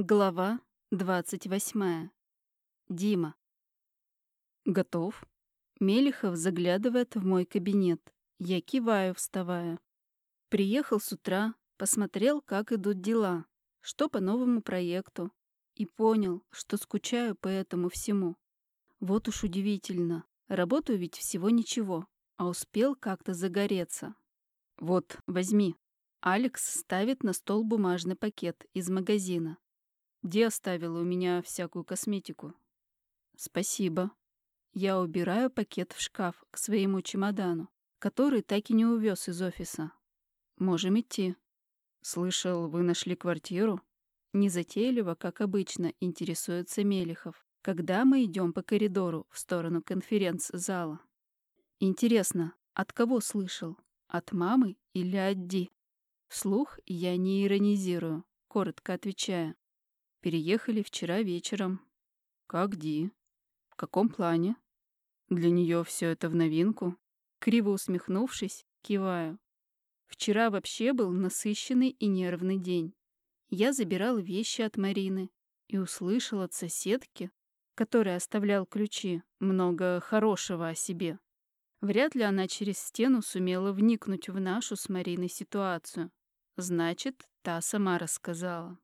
Глава 28. Дима. Готов? Мелихов заглядывает в мой кабинет. Я киваю, вставая. Приехал с утра, посмотрел, как идут дела, что по новому проекту, и понял, что скучаю по этому всему. Вот уж удивительно. Работаю ведь всего ничего, а успел как-то загореться. Вот, возьми. Алекс ставит на стол бумажный пакет из магазина. Где оставила у меня всякую косметику? Спасибо. Я убираю пакет в шкаф к своему чемодану, который так и не увез из офиса. Можем идти. Слышал, вы нашли квартиру? Незатейливо, как обычно, интересуется Мелихов, когда мы идем по коридору в сторону конференц-зала. Интересно, от кого слышал? От мамы или от Ди? Вслух я не иронизирую, коротко отвечая. Переехали вчера вечером. Как Ди? В каком плане? Для нее все это в новинку. Криво усмехнувшись, киваю. Вчера вообще был насыщенный и нервный день. Я забирал вещи от Марины и услышал от соседки, который оставлял ключи, много хорошего о себе. Вряд ли она через стену сумела вникнуть в нашу с Мариной ситуацию. Значит, та сама рассказала.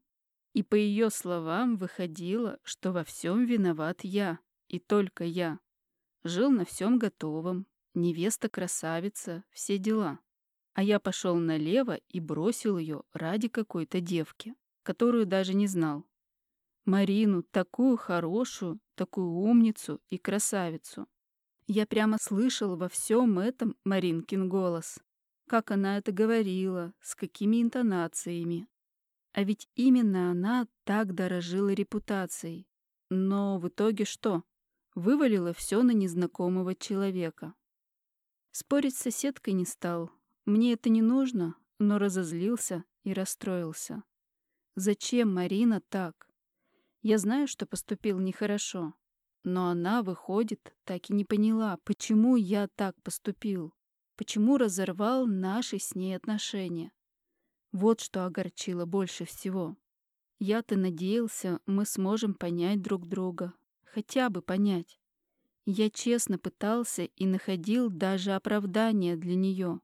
И по ее словам выходило, что во всем виноват я, и только я. Жил на всем готовом, невеста красавица, все дела. А я пошел налево и бросил ее ради какой-то девки, которую даже не знал. Марину, такую хорошую, такую умницу и красавицу. Я прямо слышал во всем этом Маринкин голос. Как она это говорила, с какими интонациями, а ведь именно она так дорожила репутацией. Но в итоге что? Вывалила все на незнакомого человека. Спорить с соседкой не стал. Мне это не нужно, но разозлился и расстроился. Зачем Марина так? Я знаю, что поступил нехорошо. Но она, выходит, так и не поняла, почему я так поступил. Почему разорвал наши с ней отношения. Вот что огорчило больше всего. Я-то надеялся, мы сможем понять друг друга. Хотя бы понять. Я честно пытался и находил даже оправдание для нее.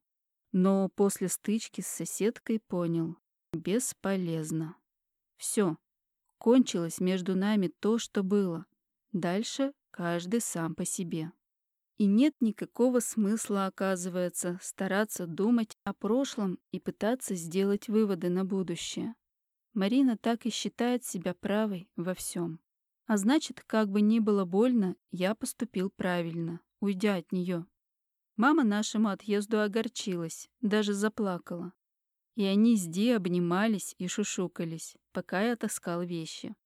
Но после стычки с соседкой понял. Бесполезно. Все. Кончилось между нами то, что было. Дальше каждый сам по себе. И нет никакого смысла, оказывается, стараться думать о прошлом и пытаться сделать выводы на будущее. Марина так и считает себя правой во всем. А значит, как бы ни было больно, я поступил правильно, уйдя от нее. Мама нашему отъезду огорчилась, даже заплакала. И они с Ди обнимались и шушукались, пока я таскал вещи.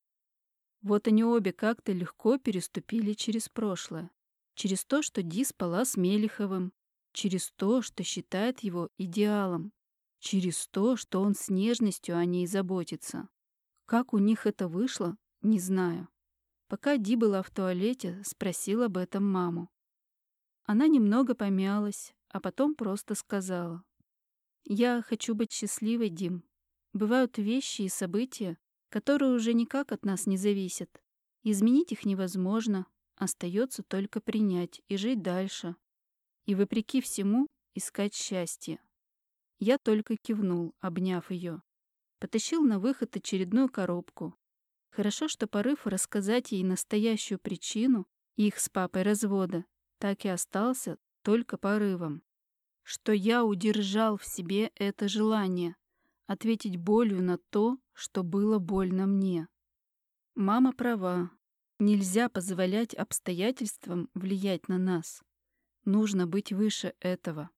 Вот они обе как-то легко переступили через прошлое, через то, что Ди спала с Мелиховым, через то, что считает его идеалом, через то, что он с нежностью о ней заботится. Как у них это вышло, не знаю. Пока Ди была в туалете, спросил об этом маму. Она немного помялась, а потом просто сказала. «Я хочу быть счастливой, Дим. Бывают вещи и события, которые уже никак от нас не зависят. Изменить их невозможно, Остается только принять и жить дальше. И, вопреки всему, искать счастье. Я только кивнул, обняв ее. Потащил на выход очередную коробку. Хорошо, что порыв рассказать ей настоящую причину их с папой развода так и остался только порывом. Что я удержал в себе это желание ответить болью на то, что было больно мне. Мама права, Нельзя позволять обстоятельствам влиять на нас. Нужно быть выше этого.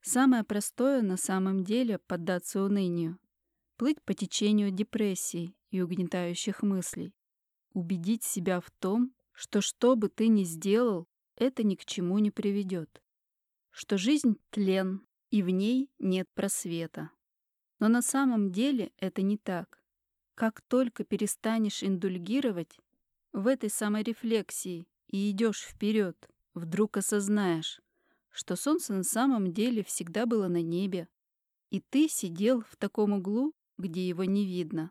Самое простое на самом деле — поддаться унынию. Плыть по течению депрессии и угнетающих мыслей. Убедить себя в том, что что бы ты ни сделал, это ни к чему не приведет. Что жизнь — тлен, и в ней нет просвета. Но на самом деле это не так. Как только перестанешь индульгировать, в этой самой рефлексии и идешь вперед, вдруг осознаешь, что солнце на самом деле всегда было на небе, и ты сидел в таком углу, где его не видно.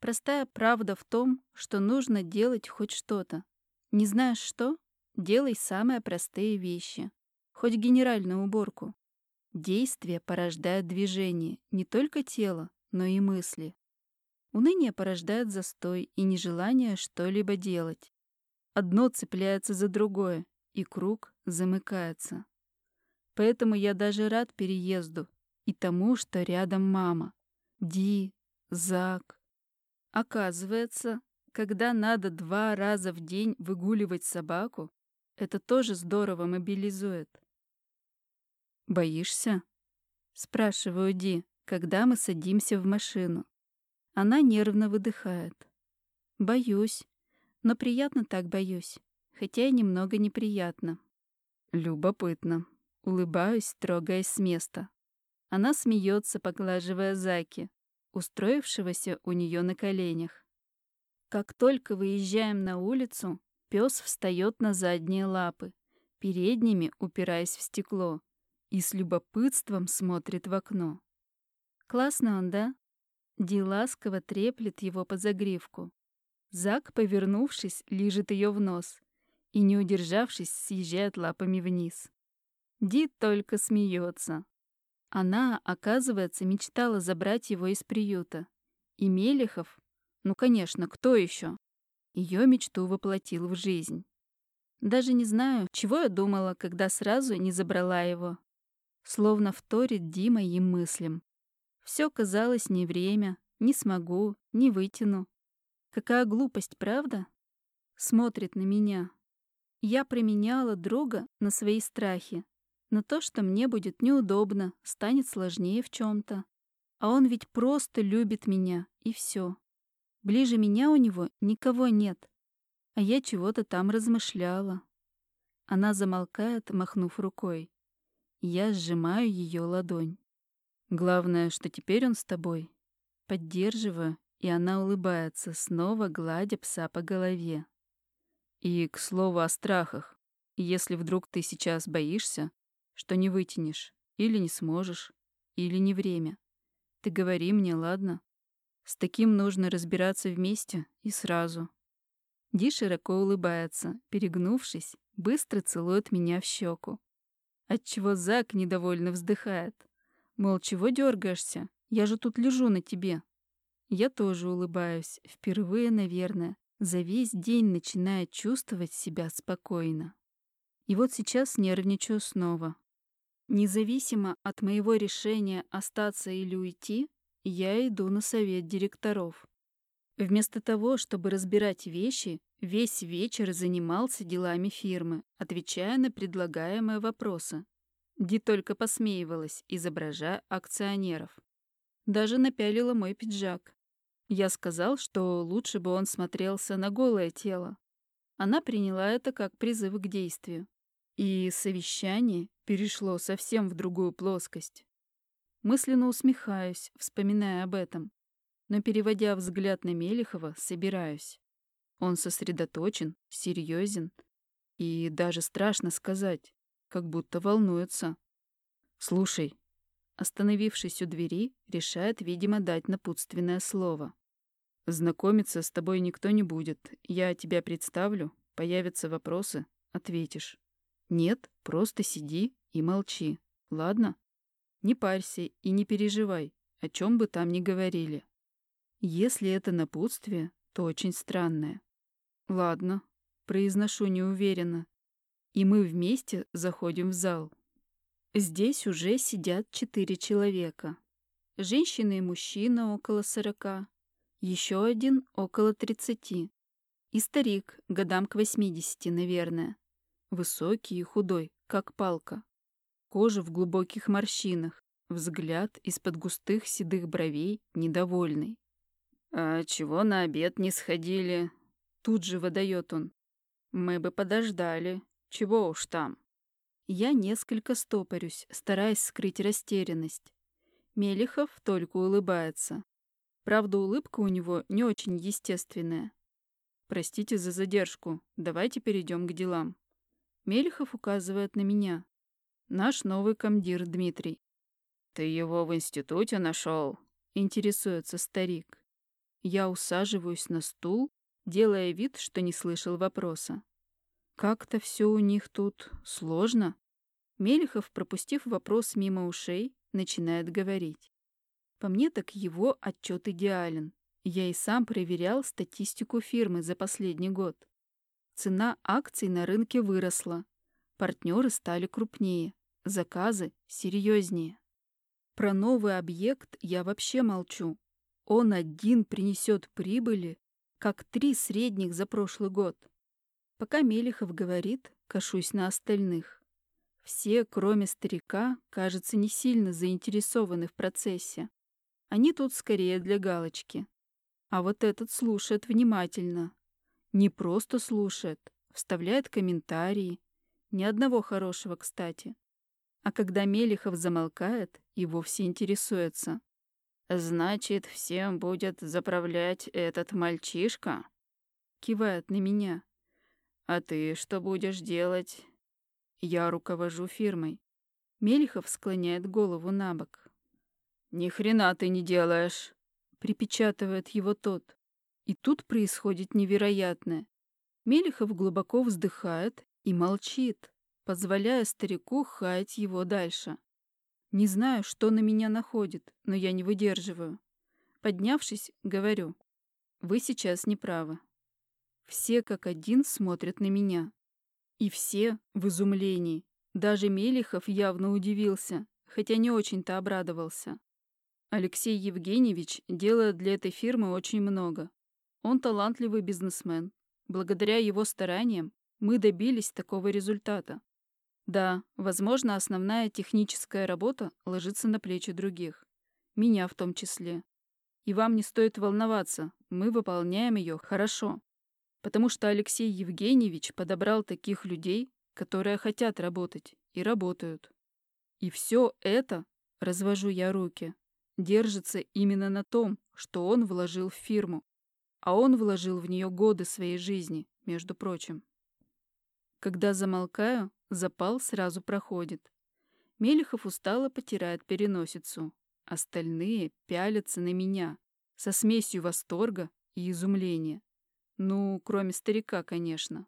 Простая правда в том, что нужно делать хоть что-то. Не знаешь что? Делай самые простые вещи. Хоть генеральную уборку. Действие порождает движение не только тела, но и мысли. Уныние порождает застой и нежелание что-либо делать. Одно цепляется за другое, и круг замыкается. Поэтому я даже рад переезду и тому, что рядом мама. Ди, Зак. Оказывается, когда надо два раза в день выгуливать собаку, это тоже здорово мобилизует. «Боишься?» — спрашиваю Ди, когда мы садимся в машину. Она нервно выдыхает. «Боюсь, но приятно так боюсь, хотя и немного неприятно». «Любопытно», — улыбаюсь, трогаясь с места. Она смеется, поглаживая Заки, устроившегося у нее на коленях. Как только выезжаем на улицу, пес встает на задние лапы, передними упираясь в стекло, и с любопытством смотрит в окно. «Классно он, да?» Ди ласково треплет его по загривку. Зак, повернувшись, лижет ее в нос и, не удержавшись, съезжает лапами вниз. Ди только смеется. Она, оказывается, мечтала забрать его из приюта. И Мелехов, ну, конечно, кто еще? Ее мечту воплотил в жизнь. Даже не знаю, чего я думала, когда сразу не забрала его. Словно вторит Дима им мыслям. Все казалось не время, не смогу, не вытяну. Какая глупость, правда? Смотрит на меня. Я применяла друга на свои страхи, на то, что мне будет неудобно, станет сложнее в чем то А он ведь просто любит меня, и все. Ближе меня у него никого нет. А я чего-то там размышляла. Она замолкает, махнув рукой. Я сжимаю ее ладонь. Главное, что теперь он с тобой. Поддерживаю, и она улыбается, снова гладя пса по голове. И, к слову, о страхах. Если вдруг ты сейчас боишься, что не вытянешь, или не сможешь, или не время, ты говори мне, ладно? С таким нужно разбираться вместе и сразу. Ди широко улыбается, перегнувшись, быстро целует меня в щеку отчего Зак недовольно вздыхает. Мол, чего дергаешься? Я же тут лежу на тебе. Я тоже улыбаюсь, впервые, наверное, за весь день начиная чувствовать себя спокойно. И вот сейчас нервничаю снова. Независимо от моего решения остаться или уйти, я иду на совет директоров. Вместо того, чтобы разбирать вещи, весь вечер занимался делами фирмы, отвечая на предлагаемые вопросы. Ди только посмеивалась, изображая акционеров. Даже напялила мой пиджак. Я сказал, что лучше бы он смотрелся на голое тело. Она приняла это как призыв к действию. И совещание перешло совсем в другую плоскость. Мысленно усмехаюсь, вспоминая об этом но, переводя взгляд на Мелехова, собираюсь. Он сосредоточен, серьезен и даже страшно сказать, как будто волнуется. «Слушай», остановившись у двери, решает, видимо, дать напутственное слово. «Знакомиться с тобой никто не будет. Я тебя представлю, появятся вопросы, ответишь. Нет, просто сиди и молчи, ладно? Не парься и не переживай, о чем бы там ни говорили. Если это напутствие, то очень странное. Ладно, произношу неуверенно. И мы вместе заходим в зал. Здесь уже сидят четыре человека. Женщина и мужчина около сорока. Еще один около тридцати. И старик, годам к восьмидесяти, наверное. Высокий и худой, как палка. Кожа в глубоких морщинах, взгляд из-под густых седых бровей недовольный. «А чего на обед не сходили?» Тут же выдает он. «Мы бы подождали. Чего уж там?» Я несколько стопорюсь, стараясь скрыть растерянность. Мелихов только улыбается. Правда, улыбка у него не очень естественная. «Простите за задержку. Давайте перейдем к делам». Мелихов указывает на меня. Наш новый комдир Дмитрий. «Ты его в институте нашел? интересуется старик. Я усаживаюсь на стул, делая вид, что не слышал вопроса. Как-то все у них тут сложно. Мелехов, пропустив вопрос мимо ушей, начинает говорить. По мне так его отчет идеален. Я и сам проверял статистику фирмы за последний год. Цена акций на рынке выросла. Партнеры стали крупнее, заказы серьезнее. Про новый объект я вообще молчу. Он один принесет прибыли, как три средних за прошлый год. Пока Мелехов говорит, кашусь на остальных. Все, кроме старика, кажется, не сильно заинтересованы в процессе. Они тут скорее для галочки. А вот этот слушает внимательно. Не просто слушает, вставляет комментарии. Ни одного хорошего, кстати. А когда Мелехов замолкает, и вовсе интересуется. «Значит, всем будет заправлять этот мальчишка?» Кивает на меня. «А ты что будешь делать?» «Я руковожу фирмой». Мелехов склоняет голову на бок. «Ни хрена ты не делаешь!» Припечатывает его тот. И тут происходит невероятное. Мелехов глубоко вздыхает и молчит, позволяя старику хаять его дальше. Не знаю, что на меня находит, но я не выдерживаю. Поднявшись, говорю, вы сейчас не правы. Все как один смотрят на меня. И все в изумлении. Даже Мелихов явно удивился, хотя не очень-то обрадовался. Алексей Евгеньевич делает для этой фирмы очень много. Он талантливый бизнесмен. Благодаря его стараниям мы добились такого результата. Да, возможно, основная техническая работа ложится на плечи других. Меня в том числе. И вам не стоит волноваться, мы выполняем ее хорошо. Потому что Алексей Евгеньевич подобрал таких людей, которые хотят работать и работают. И все это, развожу я руки, держится именно на том, что он вложил в фирму. А он вложил в нее годы своей жизни, между прочим. Когда замолкаю, запал сразу проходит. Мелехов устало потирает переносицу. Остальные пялятся на меня со смесью восторга и изумления. Ну, кроме старика, конечно.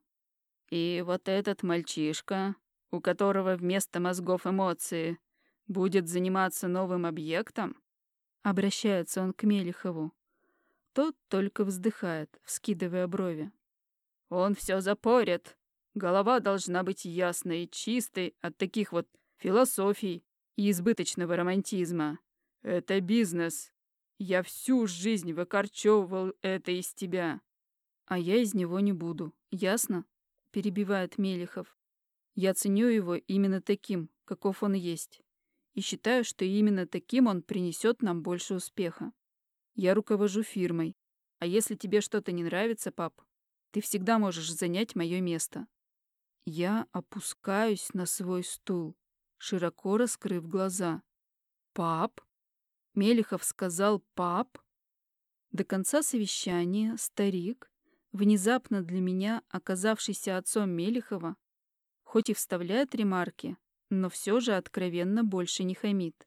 И вот этот мальчишка, у которого вместо мозгов эмоции, будет заниматься новым объектом? Обращается он к Мелихову. Тот только вздыхает, вскидывая брови. Он все запорит. Голова должна быть ясной и чистой от таких вот философий и избыточного романтизма. Это бизнес. Я всю жизнь выкорчевывал это из тебя. А я из него не буду. Ясно? Перебивает Мелихов. Я ценю его именно таким, каков он есть и считаю, что именно таким он принесет нам больше успеха. Я руковожу фирмой, а если тебе что-то не нравится, пап, ты всегда можешь занять мое место. Я опускаюсь на свой стул, широко раскрыв глаза. «Пап?» Мелихов сказал «пап?» До конца совещания старик, внезапно для меня оказавшийся отцом Мелихова, хоть и вставляет ремарки, но все же откровенно больше не хамит.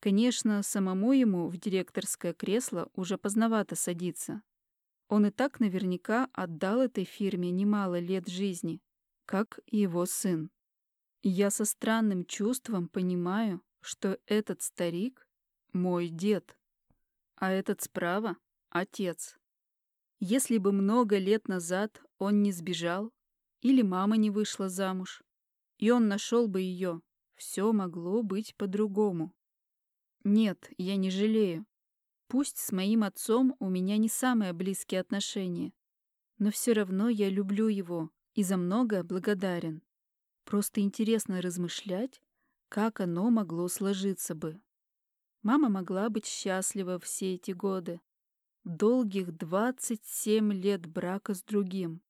Конечно, самому ему в директорское кресло уже поздновато садиться. Он и так наверняка отдал этой фирме немало лет жизни, как и его сын. я со странным чувством понимаю, что этот старик — мой дед, а этот справа — отец. Если бы много лет назад он не сбежал или мама не вышла замуж, и он нашел бы ее. Все могло быть по-другому. Нет, я не жалею. Пусть с моим отцом у меня не самые близкие отношения, но все равно я люблю его и за многое благодарен. Просто интересно размышлять, как оно могло сложиться бы. Мама могла быть счастлива все эти годы. Долгих 27 лет брака с другим.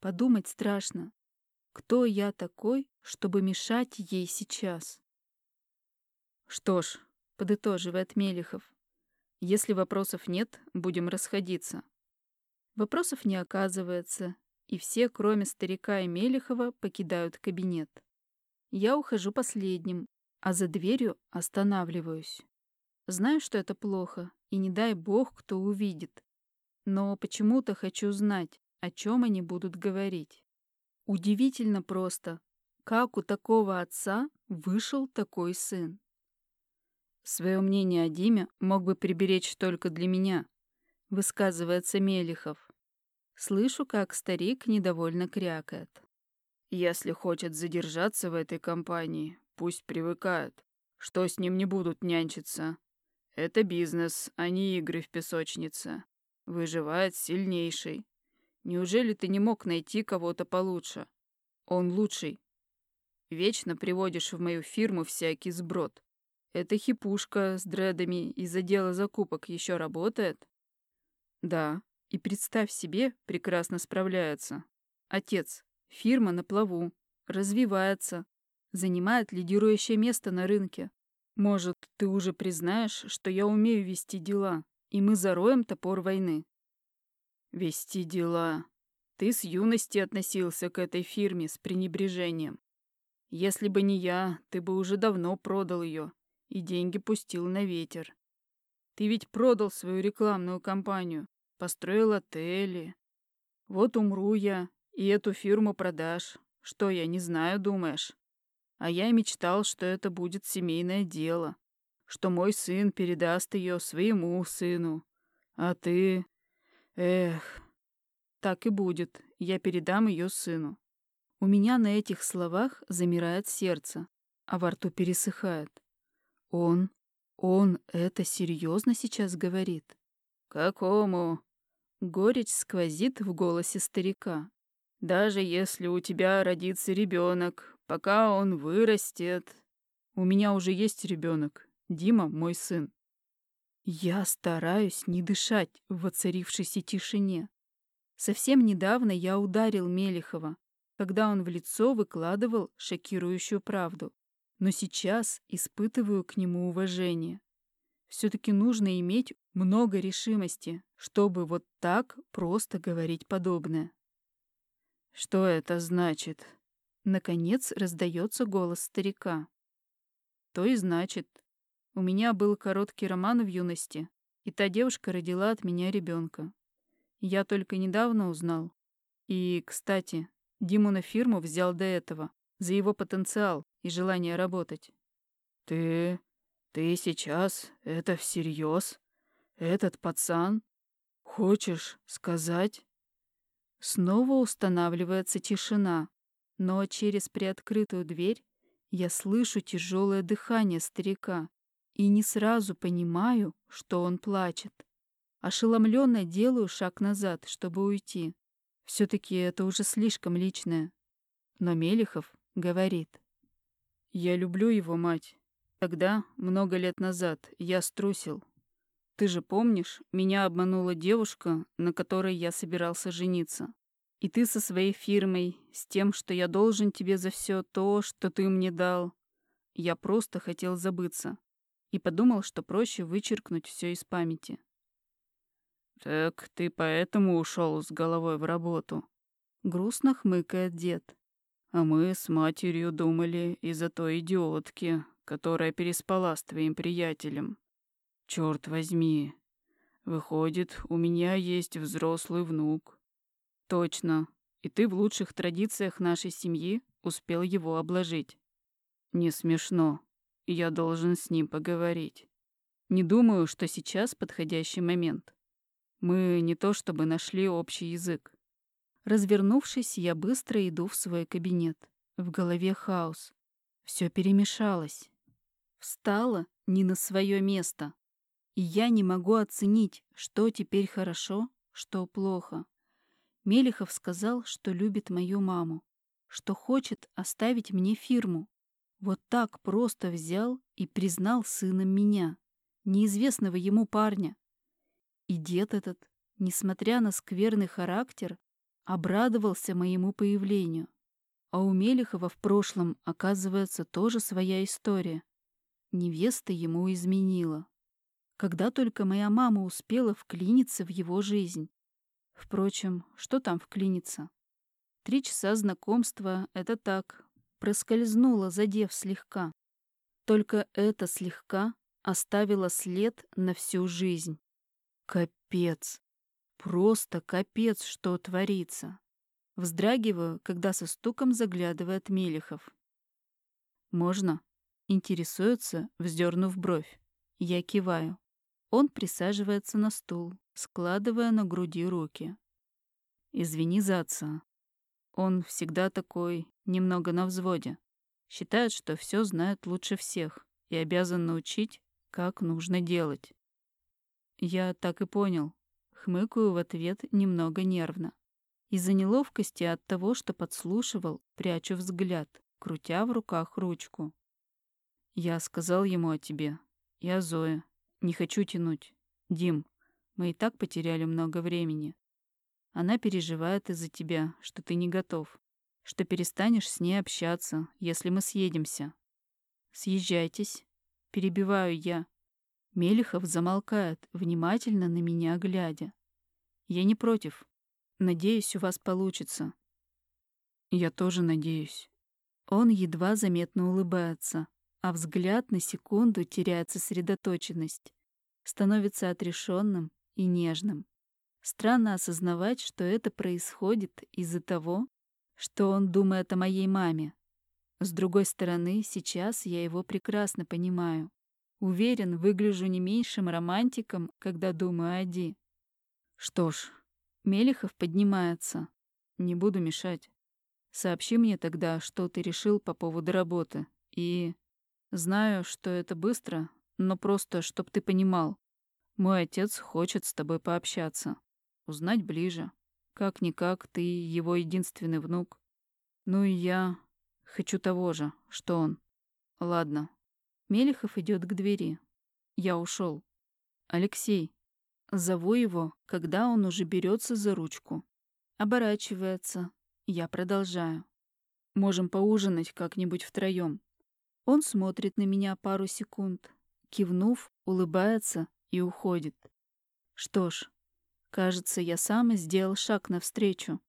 Подумать страшно. Кто я такой, чтобы мешать ей сейчас? Что ж, подытоживает Мелихов, если вопросов нет, будем расходиться. Вопросов не оказывается, и все, кроме старика и Мелихова, покидают кабинет. Я ухожу последним, а за дверью останавливаюсь. Знаю, что это плохо, и не дай бог, кто увидит. но почему-то хочу знать, о чем они будут говорить. Удивительно просто, как у такого отца вышел такой сын. Свое мнение о Диме мог бы приберечь только для меня, высказывается Мелихов. Слышу, как старик недовольно крякает. Если хочет задержаться в этой компании, пусть привыкает, что с ним не будут нянчиться. Это бизнес, а не игры в песочнице. Выживает сильнейший. Неужели ты не мог найти кого-то получше? Он лучший. Вечно приводишь в мою фирму всякий сброд. Эта хипушка с дредами из отдела закупок еще работает? Да, и представь себе, прекрасно справляется. Отец, фирма на плаву, развивается, занимает лидирующее место на рынке. Может, ты уже признаешь, что я умею вести дела, и мы зароем топор войны. Вести дела. Ты с юности относился к этой фирме с пренебрежением. Если бы не я, ты бы уже давно продал ее и деньги пустил на ветер. Ты ведь продал свою рекламную кампанию, построил отели. Вот умру я, и эту фирму продашь. Что я не знаю, думаешь? А я мечтал, что это будет семейное дело, что мой сын передаст ее своему сыну. А ты... Эх... Так и будет, я передам ее сыну. У меня на этих словах замирает сердце, а во рту пересыхает. Он, он это серьезно сейчас говорит? Какому? Горечь сквозит в голосе старика. Даже если у тебя родится ребенок, пока он вырастет... У меня уже есть ребенок. Дима мой сын. Я стараюсь не дышать в воцарившейся тишине. Совсем недавно я ударил Мелихова, когда он в лицо выкладывал шокирующую правду но сейчас испытываю к нему уважение. Все-таки нужно иметь много решимости, чтобы вот так просто говорить подобное. «Что это значит?» Наконец раздается голос старика. «То и значит. У меня был короткий роман в юности, и та девушка родила от меня ребенка. Я только недавно узнал. И, кстати, Диму на фирму взял до этого, за его потенциал, и желание работать. «Ты... ты сейчас это всерьез? Этот пацан? Хочешь сказать?» Снова устанавливается тишина, но через приоткрытую дверь я слышу тяжелое дыхание старика и не сразу понимаю, что он плачет. Ошеломленно делаю шаг назад, чтобы уйти. Все-таки это уже слишком личное. Но Мелихов говорит. Я люблю его мать. Тогда, много лет назад, я струсил. Ты же помнишь, меня обманула девушка, на которой я собирался жениться. И ты со своей фирмой, с тем, что я должен тебе за все то, что ты мне дал. Я просто хотел забыться. И подумал, что проще вычеркнуть все из памяти. «Так ты поэтому ушел с головой в работу?» Грустно хмыкает дед. А мы с матерью думали из-за той идиотки, которая переспала с твоим приятелем. Черт возьми. Выходит, у меня есть взрослый внук. Точно. И ты в лучших традициях нашей семьи успел его обложить. Не смешно. Я должен с ним поговорить. Не думаю, что сейчас подходящий момент. Мы не то чтобы нашли общий язык. Развернувшись, я быстро иду в свой кабинет. В голове хаос. Все перемешалось. Встала не на свое место. И я не могу оценить, что теперь хорошо, что плохо. Мелихов сказал, что любит мою маму, что хочет оставить мне фирму. Вот так просто взял и признал сыном меня, неизвестного ему парня. И дед этот, несмотря на скверный характер, обрадовался моему появлению. А у Мелехова в прошлом, оказывается, тоже своя история. Невеста ему изменила. Когда только моя мама успела вклиниться в его жизнь. Впрочем, что там вклиниться? Три часа знакомства — это так, проскользнуло, задев слегка. Только это слегка оставило след на всю жизнь. Капец. Просто капец, что творится. Вздрагиваю, когда со стуком заглядывает Мелехов. «Можно?» — интересуется, вздернув бровь. Я киваю. Он присаживается на стул, складывая на груди руки. «Извини за отца. Он всегда такой, немного на взводе. Считает, что все знает лучше всех и обязан научить, как нужно делать. Я так и понял. Хмыкаю в ответ немного нервно. Из-за неловкости от того, что подслушивал, прячу взгляд, крутя в руках ручку. Я сказал ему о тебе. О Зое. Не хочу тянуть. Дим, мы и так потеряли много времени. Она переживает из-за тебя, что ты не готов что перестанешь с ней общаться, если мы съедемся. Съезжайтесь. Перебиваю я. Мелехов замолкает, внимательно на меня глядя. Я не против. Надеюсь, у вас получится. Я тоже надеюсь. Он едва заметно улыбается, а взгляд на секунду теряет сосредоточенность, становится отрешенным и нежным. Странно осознавать, что это происходит из-за того, что он думает о моей маме. С другой стороны, сейчас я его прекрасно понимаю. Уверен, выгляжу не меньшим романтиком, когда думаю о Ди. Что ж, Мелехов поднимается. Не буду мешать. Сообщи мне тогда, что ты решил по поводу работы. И знаю, что это быстро, но просто, чтоб ты понимал. Мой отец хочет с тобой пообщаться, узнать ближе. Как-никак, ты его единственный внук. Ну и я хочу того же, что он. Ладно. Мелехов идет к двери. Я ушел. Алексей. Зову его, когда он уже берется за ручку. Оборачивается. Я продолжаю. Можем поужинать как-нибудь втроем. Он смотрит на меня пару секунд, кивнув, улыбается и уходит. Что ж, Кажется, я сам сделал шаг навстречу.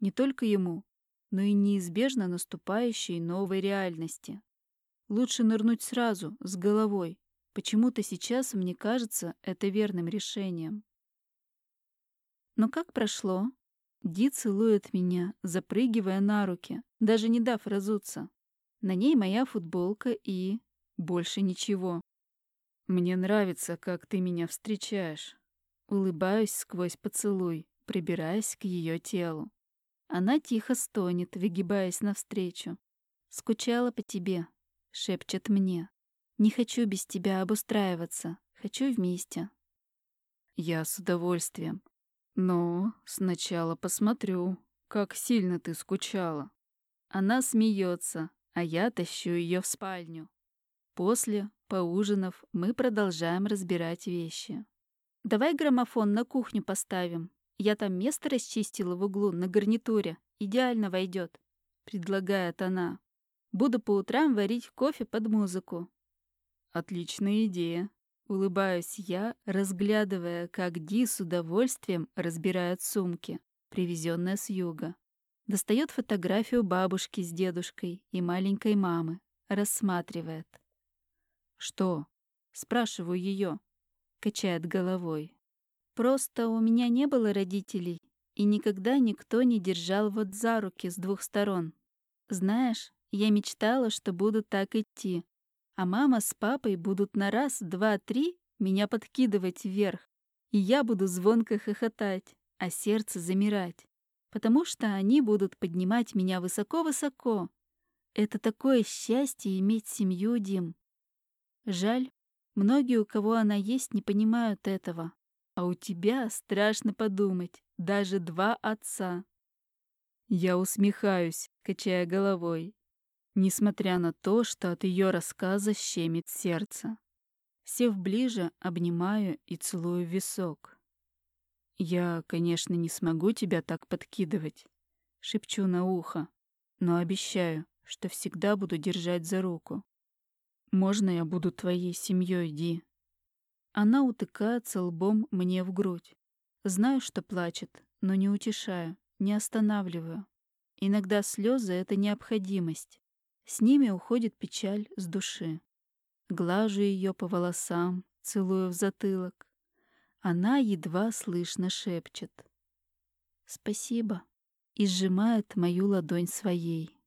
Не только ему, но и неизбежно наступающей новой реальности. Лучше нырнуть сразу, с головой. Почему-то сейчас мне кажется это верным решением. Но как прошло? Ди целует меня, запрыгивая на руки, даже не дав разуться. На ней моя футболка и... больше ничего. Мне нравится, как ты меня встречаешь. Улыбаюсь сквозь поцелуй, прибираясь к ее телу. Она тихо стонет, выгибаясь навстречу. «Скучала по тебе», — шепчет мне. «Не хочу без тебя обустраиваться. Хочу вместе». Я с удовольствием. Но сначала посмотрю, как сильно ты скучала. Она смеется, а я тащу ее в спальню. После, поужинав, мы продолжаем разбирать вещи. Давай граммофон на кухню поставим. Я там место расчистила в углу на гарнитуре. Идеально войдет, предлагает она. Буду по утрам варить кофе под музыку. Отличная идея. Улыбаюсь я, разглядывая, как Ди с удовольствием разбирает сумки, привезенные с юга. Достает фотографию бабушки с дедушкой и маленькой мамы. Рассматривает. «Что?» — спрашиваю ее качает головой. Просто у меня не было родителей, и никогда никто не держал вот за руки с двух сторон. Знаешь, я мечтала, что буду так идти, а мама с папой будут на раз, два, три меня подкидывать вверх, и я буду звонко хохотать, а сердце замирать, потому что они будут поднимать меня высоко-высоко. Это такое счастье иметь семью, Дим. Жаль, Многие, у кого она есть, не понимают этого. А у тебя, страшно подумать, даже два отца. Я усмехаюсь, качая головой, несмотря на то, что от ее рассказа щемит сердце. Сев ближе, обнимаю и целую висок. «Я, конечно, не смогу тебя так подкидывать», — шепчу на ухо, но обещаю, что всегда буду держать за руку. «Можно я буду твоей семьей, Ди?» Она утыкается лбом мне в грудь. Знаю, что плачет, но не утешаю, не останавливаю. Иногда слезы — это необходимость. С ними уходит печаль с души. Глажу ее по волосам, целую в затылок. Она едва слышно шепчет. «Спасибо» и сжимает мою ладонь своей.